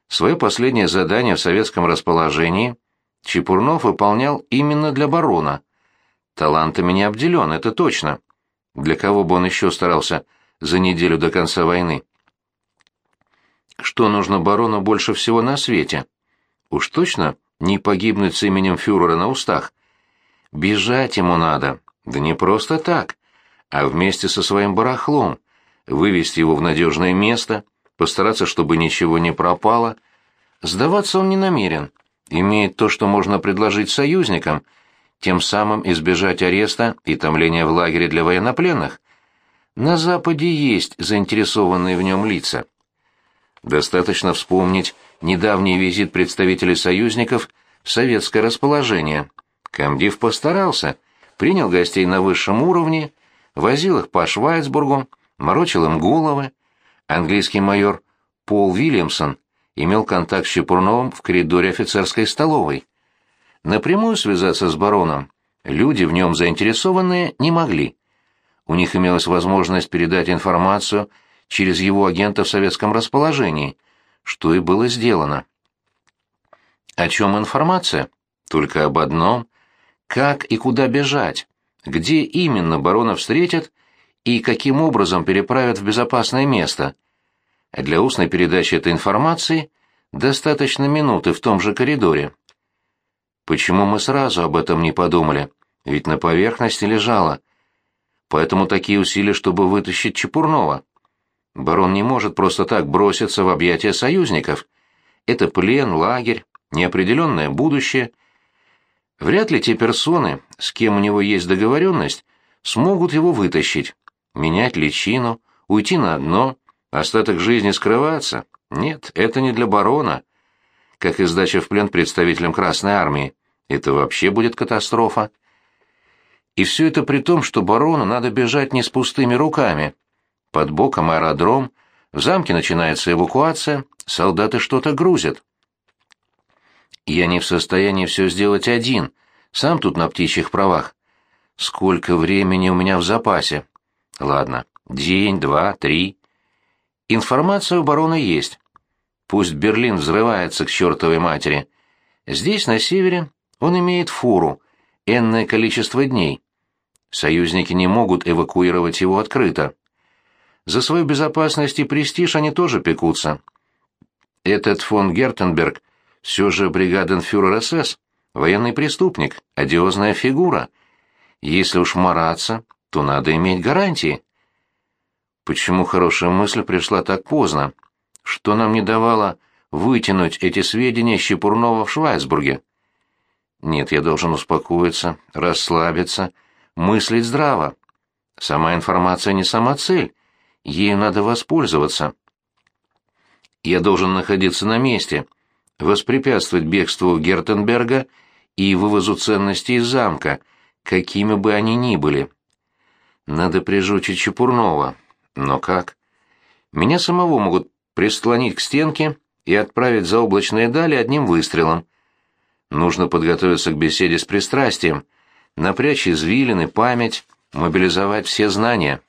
S1: Свое последнее задание в советском расположении Чепурнов выполнял именно для барона. Талантами не обделен, это точно. Для кого бы он еще старался за неделю до конца войны? Что нужно барону больше всего на свете? Уж точно не погибнуть с именем фюрера на устах. Бежать ему надо, да не просто так, а вместе со своим барахлом, вывести его в надежное место, постараться, чтобы ничего не пропало. Сдаваться он не намерен, имеет то, что можно предложить союзникам, тем самым избежать ареста и томления в лагере для военнопленных. На Западе есть заинтересованные в нем лица. Достаточно вспомнить недавний визит представителей союзников в советское расположение. Камдив постарался, принял гостей на высшем уровне, возил их по Швайцбургу, морочил им головы. Английский майор Пол Вильямсон имел контакт с Чепурновым в коридоре офицерской столовой. Напрямую связаться с бароном люди в нем заинтересованные не могли. У них имелась возможность передать информацию через его агента в советском расположении, что и было сделано. О чем информация? Только об одном. Как и куда бежать? Где именно барона встретят и каким образом переправят в безопасное место? Для устной передачи этой информации достаточно минуты в том же коридоре. Почему мы сразу об этом не подумали? Ведь на поверхности лежало. Поэтому такие усилия, чтобы вытащить Чепурнова. Барон не может просто так броситься в объятия союзников. Это плен, лагерь, неопределенное будущее. Вряд ли те персоны, с кем у него есть договоренность, смогут его вытащить. Менять личину, уйти на дно, остаток жизни скрываться. Нет, это не для барона. Как и сдача в плен представителям Красной Армии. Это вообще будет катастрофа. И все это при том, что барону надо бежать не с пустыми руками. Под боком аэродром, в замке начинается эвакуация, солдаты что-то грузят. Я не в состоянии все сделать один, сам тут на птичьих правах. Сколько времени у меня в запасе? Ладно, день, два, три. Информация у барона есть. Пусть Берлин взрывается к чертовой матери. Здесь, на севере, он имеет фуру, энное количество дней. Союзники не могут эвакуировать его открыто. За свою безопасность и престиж они тоже пекутся. Этот фон Гертенберг все же бригаденфюрер СС, военный преступник, одиозная фигура. Если уж мараться, то надо иметь гарантии. Почему хорошая мысль пришла так поздно? Что нам не давало вытянуть эти сведения Щепурнова в Швайцбурге? Нет, я должен успокоиться, расслабиться, мыслить здраво. Сама информация не сама цель, Ею надо воспользоваться. Я должен находиться на месте, воспрепятствовать бегству Гертенберга и вывозу ценностей из замка, какими бы они ни были. Надо прижучить Чепурнова. Но как? Меня самого могут прислонить к стенке и отправить за облачные дали одним выстрелом. Нужно подготовиться к беседе с пристрастием, напрячь извилины, память, мобилизовать все знания.